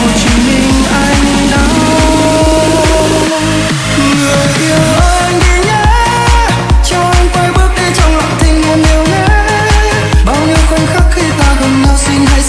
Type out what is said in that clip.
want you